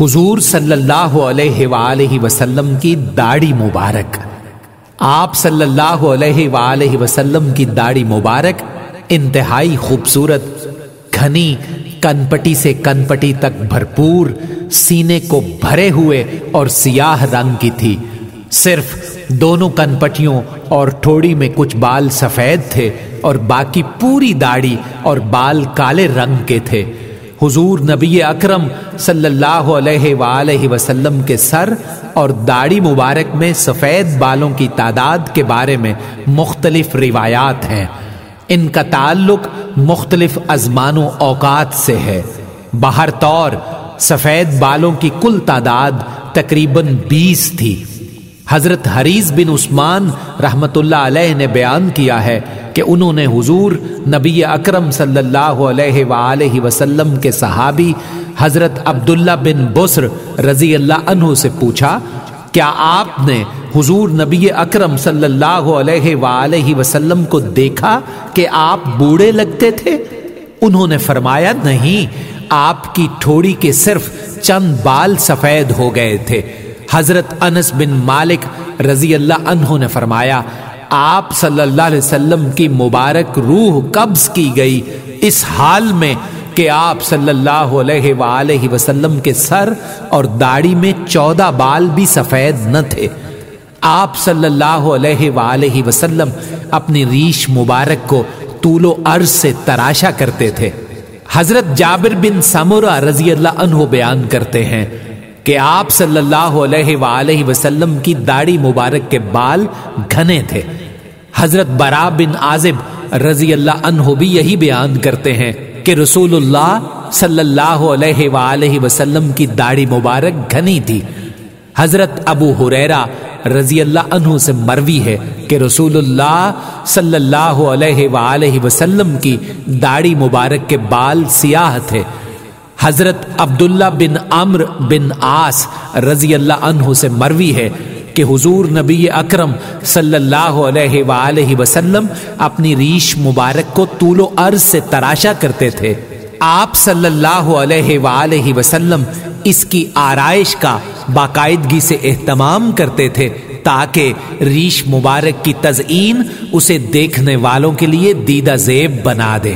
حضور صلی اللہ علیہ وآلہ وسلم کی داڑھی مبارک۔ آپ صلی اللہ علیہ وآلہ وسلم کی داڑھی مبارک، انتہائی خوبصورت، گھنی، کنپٹی سے کنپٹی تک بھرپور، سینے کو بھرے ہوئے اور سیاہ رنگ کی تھی۔ صرف دونوں کنپٹیوں اور ٹھوڑی میں کچھ بال سفید تھے اور باقی پوری داڑھی اور بال کالے رنگ کے تھے۔ حضور نبی اکرم صلی اللہ علیہ وآلہ وسلم کے سر اور داڑھی مبارک میں سفید بالوں کی تعداد کے بارے میں مختلف روایات ہیں۔ ان کا تعلق مختلف ازمان و اوقات سے ہے۔ باہر طور سفید بالوں کی کل تعداد تقریباً بیس تھی۔ حضرت حریض بن عثمان رحمت اللہ علیہ نے بیان کیا ہے کہ انہوں نے حضور نبی اکرم صلی اللہ علیہ وآلہ وسلم کے صحابی حضرت عبداللہ بن بسر رضی اللہ عنہ سے پوچھا، کیا آپ نے حضور نبی اکرم صلی اللہ علیہ وآلہ وسلم کو دیکھا کہ آپ بوڑھے لگتے تھے؟ انہوں نے فرمایا، نہیں، آپ کی ٹھوڑی کے صرف چند بال سفید ہو گئے تھے۔ حضرت انس بن مالک رضی اللہ عنہ نے فرمایا، آپ صلی اللہ علیہ وسلم کی مبارک روح قبض کی گئی۔ اس حال میں کہ آپ صلی اللہ علیہ وآلہ وسلم کے سر اور داڑھی میں چودہ بال بھی سفید نہ تھے۔ آپ صلی اللہ علیہ وآلہ وسلم اپنی ریش مبارک کو طول و عرض سے تراشا کرتے تھے۔ حضرت جابر بن سمرہ رضی اللہ عنہ بیان کرتے ہیں کہ آپ صلی اللہ علیہ وآلہ وسلم کی داڑھی مبارک کے بال گھنے تھے۔ حضرت برا بن عازب رضی اللہ عنہ بھی یہی بیان کرتے ہیں۔ کہ رسول اللہ صلی اللہ علیہ وآلہ وسلم کی داڑھی مبارک گھنی تھی۔ حضرت ابو حریرہ رضی اللہ عنہ سے مروی ہے کہ رسول اللہ صلی اللہ علیہ وآلہ وسلم کی داڑھی مبارک کے بال سیاہ تھے۔ حضرت عبداللہ بن عمر بن آس رضی اللہ عنہ سے مروی ہے کہ حضور نبی اکرم صلی اللہ علیہ وآلہ وسلم اپنی ریش مبارک کو طول و عرض سے تراشا کرتے تھے۔ آپ صلی اللہ علیہ وآلہ وسلم اس کی آرائش کا باقاعدگی سے اہتمام کرتے تھے تاکہ ریش مبارک کی تزئین اسے دیکھنے والوں کے لیے دیدہ زیب بنا دے۔